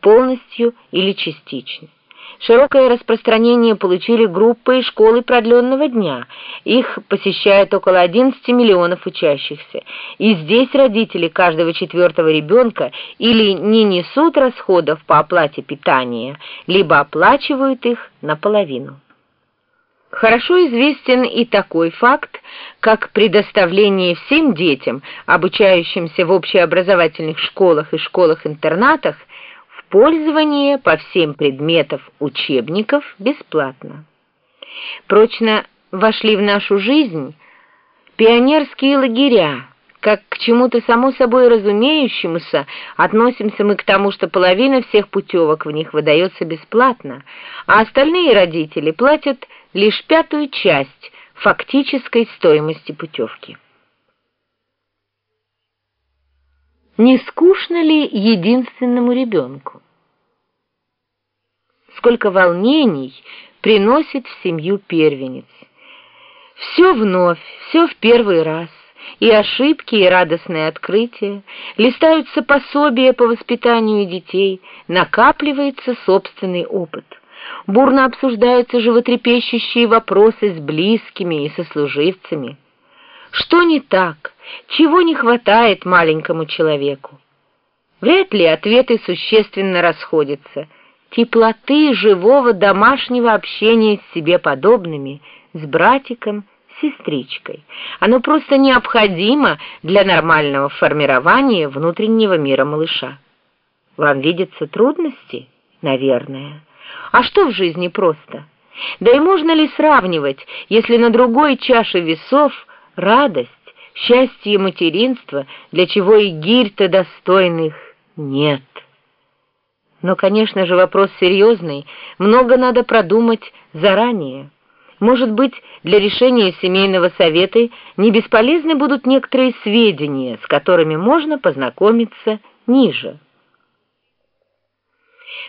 полностью или частично. Широкое распространение получили группы и школы продленного дня. Их посещает около 11 миллионов учащихся. И здесь родители каждого четвертого ребенка или не несут расходов по оплате питания, либо оплачивают их наполовину. Хорошо известен и такой факт, как предоставление всем детям, обучающимся в общеобразовательных школах и школах-интернатах, пользование по всем предметов учебников бесплатно. Прочно вошли в нашу жизнь пионерские лагеря, как к чему-то само собой разумеющемуся относимся мы к тому, что половина всех путевок в них выдается бесплатно, а остальные родители платят лишь пятую часть фактической стоимости путевки. Не скучно ли единственному ребенку? Сколько волнений приносит в семью первенец. Все вновь, все в первый раз. И ошибки, и радостные открытия. Листаются пособия по воспитанию детей, накапливается собственный опыт. Бурно обсуждаются животрепещущие вопросы с близкими и сослуживцами. Что не так? Чего не хватает маленькому человеку? Вряд ли ответы существенно расходятся. Теплоты живого домашнего общения с себе подобными, с братиком, сестричкой. Оно просто необходимо для нормального формирования внутреннего мира малыша. Вам видятся трудности? Наверное. А что в жизни просто? Да и можно ли сравнивать, если на другой чаше весов радость, счастье материнства, для чего и гирь-то достойных нет. Но, конечно же, вопрос серьезный, много надо продумать заранее. Может быть, для решения семейного совета не бесполезны будут некоторые сведения, с которыми можно познакомиться ниже.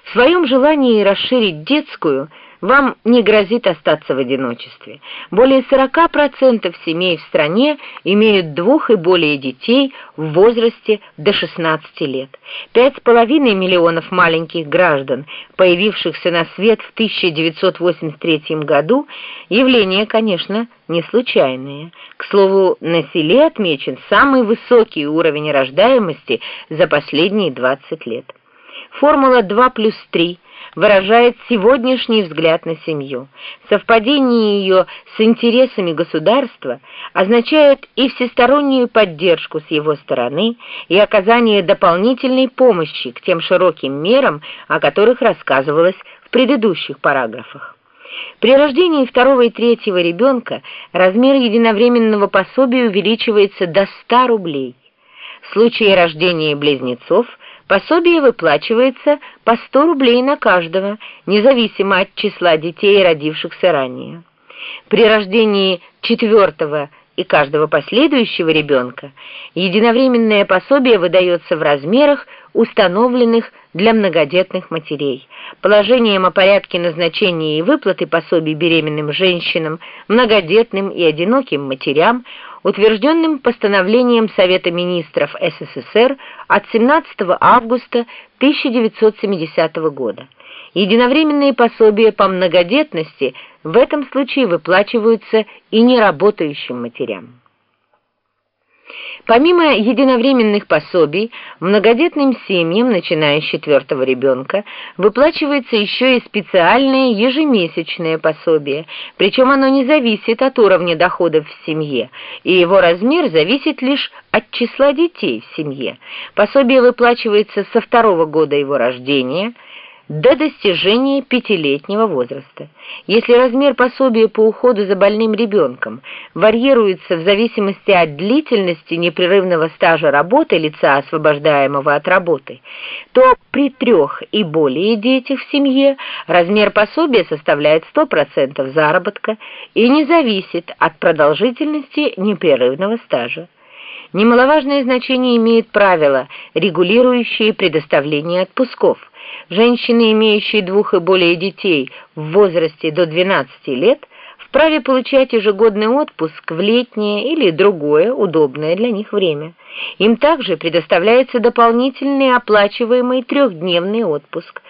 В своем желании расширить детскую – вам не грозит остаться в одиночестве. Более 40% семей в стране имеют двух и более детей в возрасте до 16 лет. 5,5 миллионов маленьких граждан, появившихся на свет в 1983 году, явление, конечно, не случайное. К слову, на селе отмечен самый высокий уровень рождаемости за последние 20 лет. Формула 2 плюс 3 – выражает сегодняшний взгляд на семью. Совпадение ее с интересами государства означает и всестороннюю поддержку с его стороны, и оказание дополнительной помощи к тем широким мерам, о которых рассказывалось в предыдущих параграфах. При рождении второго и третьего ребенка размер единовременного пособия увеличивается до 100 рублей. В случае рождения близнецов Пособие выплачивается по 100 рублей на каждого, независимо от числа детей, родившихся ранее. При рождении четвертого и каждого последующего ребенка единовременное пособие выдается в размерах, установленных для многодетных матерей. Положением о порядке назначения и выплаты пособий беременным женщинам, многодетным и одиноким матерям – утвержденным постановлением Совета министров СССР от 17 августа 1970 года. Единовременные пособия по многодетности в этом случае выплачиваются и неработающим матерям. Помимо единовременных пособий, многодетным семьям, начиная с четвертого ребенка, выплачивается еще и специальное ежемесячное пособие, причем оно не зависит от уровня доходов в семье, и его размер зависит лишь от числа детей в семье. Пособие выплачивается со второго года его рождения – до достижения пятилетнего возраста. Если размер пособия по уходу за больным ребенком варьируется в зависимости от длительности непрерывного стажа работы лица, освобождаемого от работы, то при трех и более детях в семье размер пособия составляет 100% заработка и не зависит от продолжительности непрерывного стажа. Немаловажное значение имеет правило, регулирующее предоставление отпусков. Женщины, имеющие двух и более детей в возрасте до 12 лет, вправе получать ежегодный отпуск в летнее или другое удобное для них время. Им также предоставляется дополнительный оплачиваемый трехдневный отпуск,